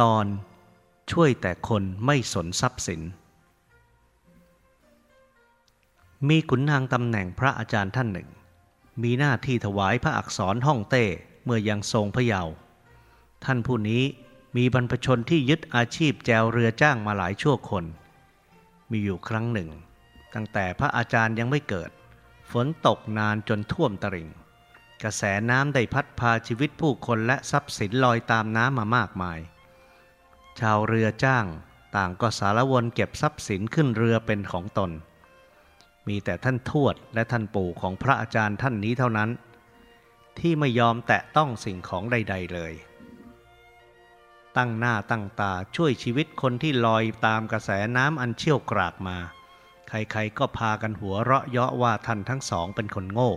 ตอนช่วยแต่คนไม่สนทรัพย์สิน มีขุนนางตำแหน่งพระอาจารย์ท่านหนึ่ง มีหน้าที่ถวายพระอักษรห้องเต้เมื่อยังทรงพระเยาว์ท่านผู้นี้มีบรรพชนที่ยึดอาชีพแจวเรือจ้างมาหลายชั่วคน มีอยู่ครั้งหนึ่ง ตั้งแต่พระอาจารย์ยังไม่เกิด ฝนตกนานจนท่วมตริ่งกระแสน้ำได้พัดพาชีวิตผู้คนและทรัพย์สินลอยตามน้ำมามากมาย ชาวเรือจ้างต่างก็สารวนเก็บทรัพย์สินขึ้นเรือเป็นของตน มีแต่ท่านทวดและท่านปู่ของพระอาจารย์ท่านนี้เท่านั้น ที่ไม่ยอมแตะต้องสิ่งของใด ๆเลย ตั้งหน้าตั้งตาช่วยชีวิตคนที่ลอยตามกระแสน้ำอันเชี่ยวกรากมา ใครๆก็พากันหัวเราะเยาะว่าท่านทั้งสองเป็นคนโง่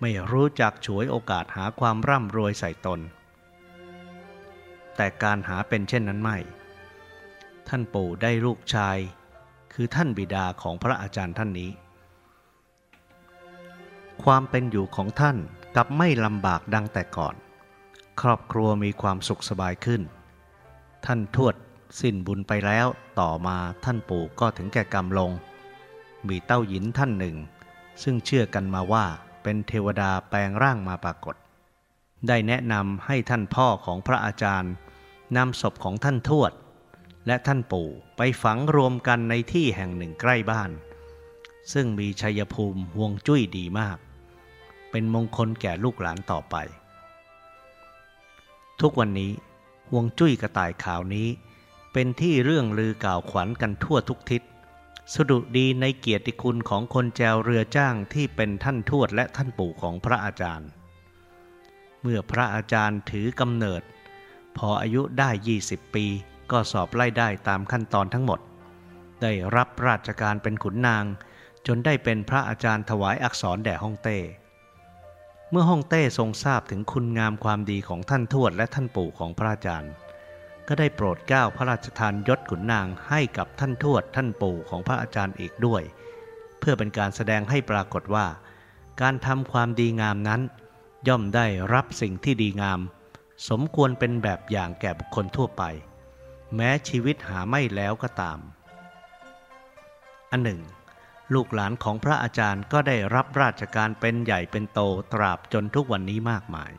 ไม่รู้จักฉวยโอกาสหาความร่ำรวยใส่ตน แต่การหาเป็นเช่นนั้นไม่ ท่านปู่ได้ลูกชาย คือท่านบิดาของพระอาจารย์ท่านนี้ ความเป็นอยู่ของท่านกับไม่ลำบากดังแต่ก่อน ครอบครัวมีความสุขสบายขึ้น ท่านทวดสิ้นบุญไปแล้วต่อมาท่านปู่ก็ถึงแก่กรรมลง มีเต้าหยินท่านหนึ่ง ซึ่งเชื่อกันมาว่าเป็นเทวดาแปลงร่างมาปรากฏ ได้แนะนำให้ท่านพ่อของพระอาจารย์ นำศพของท่านทวด และท่านปู่ไปฝังรวมกันในที่แห่งหนึ่งใกล้บ้าน ซึ่งมีชัยภูมิห่วงจุ้ยดีมาก เป็นมงคลแก่ลูกหลานต่อไป ทุกวันนี้ห่วงจุ้ยกระต่ายขาวนี้ เป็นที่เรื่องลือกล่าวขวัญกันทั่วทุกทิศสดุดีในเกียรติคุณของคนแจวเรือจ้างที่เป็นท่านทวดและท่านปู่ของพระอาจารย์ เมื่อพระอาจารย์ถือกำเนิด พออายุได้ 20 ปี ก็สอบไล่ได้ตามขั้นตอนทั้งหมด ได้รับราชการเป็นขุนนาง จนได้เป็นพระอาจารย์ถวายอักษรแด่ฮ่องเต้ เมื่อฮ่องเต้ทรงทราบถึงคุณงามความดีของท่านทวดและท่านปู่ของพระอาจารย์ ก็ได้โปรดเกล้าพระราชทานยศขุนนางให้กับท่านทวดท่านปู่ของพระอาจารย์อีกด้วย เพื่อเป็นการแสดงให้ปรากฏว่า การทำความดีงามนั้น ย่อมได้รับสิ่งที่ดีงาม สมควรเป็นแบบอย่างแก่บุคคลทั่วไป แม้ชีวิตหาไม่แล้วก็ตาม อันหนึ่ง ลูกหลานของพระอาจารย์ก็ได้รับราชการเป็นใหญ่เป็นโตตราบจนทุกวันนี้มากมาย